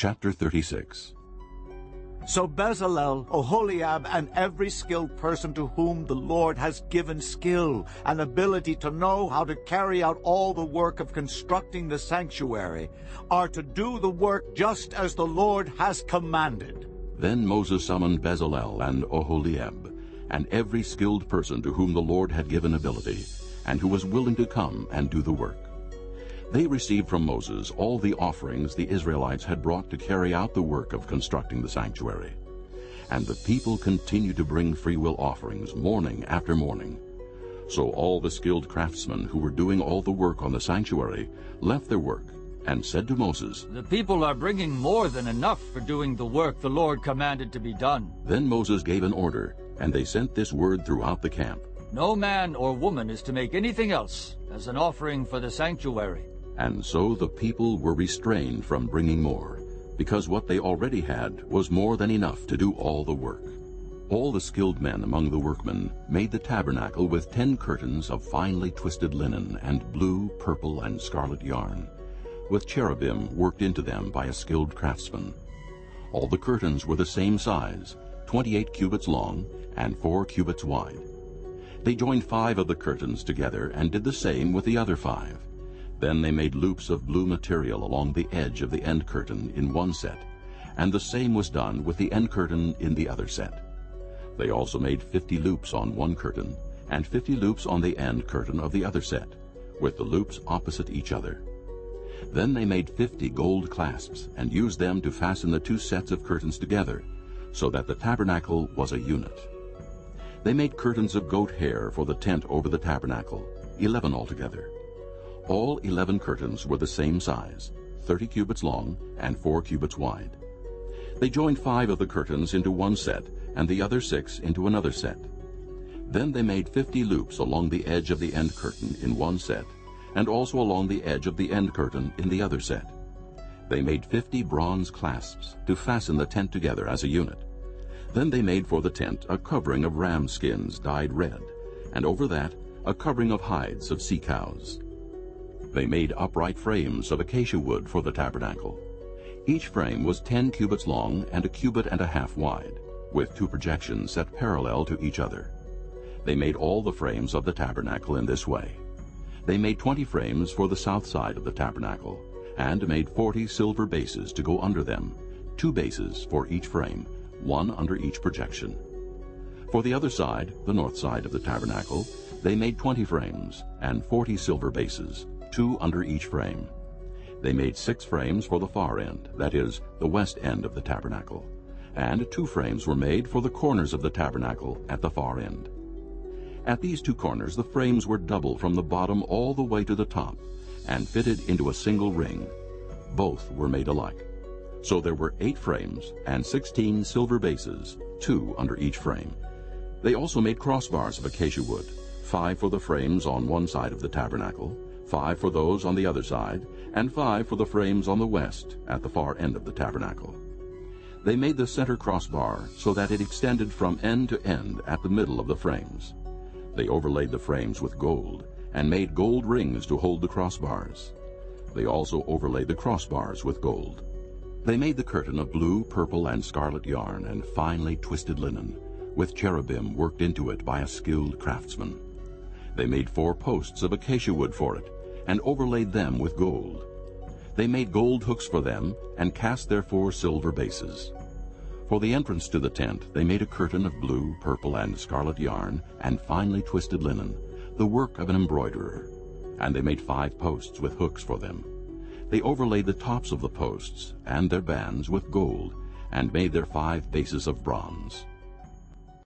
Chapter 36 So Bezalel, Oholiab, and every skilled person to whom the Lord has given skill and ability to know how to carry out all the work of constructing the sanctuary are to do the work just as the Lord has commanded. Then Moses summoned Bezalel and Oholiab, and every skilled person to whom the Lord had given ability, and who was willing to come and do the work. They received from Moses all the offerings the Israelites had brought to carry out the work of constructing the sanctuary. And the people continued to bring freewill offerings morning after morning. So all the skilled craftsmen who were doing all the work on the sanctuary left their work and said to Moses, The people are bringing more than enough for doing the work the Lord commanded to be done. Then Moses gave an order, and they sent this word throughout the camp. No man or woman is to make anything else as an offering for the sanctuary. And so the people were restrained from bringing more, because what they already had was more than enough to do all the work. All the skilled men among the workmen made the tabernacle with ten curtains of finely twisted linen and blue, purple, and scarlet yarn, with cherubim worked into them by a skilled craftsman. All the curtains were the same size, twenty-eight cubits long and four cubits wide. They joined five of the curtains together and did the same with the other five. Then they made loops of blue material along the edge of the end curtain in one set, and the same was done with the end curtain in the other set. They also made fifty loops on one curtain, and fifty loops on the end curtain of the other set, with the loops opposite each other. Then they made fifty gold clasps, and used them to fasten the two sets of curtains together, so that the tabernacle was a unit. They made curtains of goat hair for the tent over the tabernacle, eleven altogether. All eleven curtains were the same size, thirty cubits long and four cubits wide. They joined five of the curtains into one set, and the other six into another set. Then they made fifty loops along the edge of the end curtain in one set, and also along the edge of the end curtain in the other set. They made fifty bronze clasps to fasten the tent together as a unit. Then they made for the tent a covering of ram skins dyed red, and over that a covering of hides of sea cows. They made upright frames of acacia wood for the tabernacle. Each frame was ten cubits long and a cubit and a half wide, with two projections set parallel to each other. They made all the frames of the tabernacle in this way. They made twenty frames for the south side of the tabernacle, and made forty silver bases to go under them, two bases for each frame, one under each projection. For the other side, the north side of the tabernacle, they made twenty frames, and forty silver bases, two under each frame. They made six frames for the far end, that is, the west end of the tabernacle, and two frames were made for the corners of the tabernacle at the far end. At these two corners the frames were double from the bottom all the way to the top, and fitted into a single ring. Both were made alike. So there were eight frames and sixteen silver bases, two under each frame. They also made crossbars of acacia wood, five for the frames on one side of the tabernacle, five for those on the other side, and five for the frames on the west at the far end of the tabernacle. They made the center crossbar so that it extended from end to end at the middle of the frames. They overlaid the frames with gold, and made gold rings to hold the crossbars. They also overlaid the crossbars with gold. They made the curtain of blue, purple, and scarlet yarn and finely twisted linen, with cherubim worked into it by a skilled craftsman. They made four posts of acacia wood for it, and overlaid them with gold. They made gold hooks for them, and cast their four silver bases. For the entrance to the tent they made a curtain of blue, purple, and scarlet yarn, and finely twisted linen, the work of an embroiderer. And they made five posts with hooks for them. They overlaid the tops of the posts and their bands with gold, and made their five bases of bronze.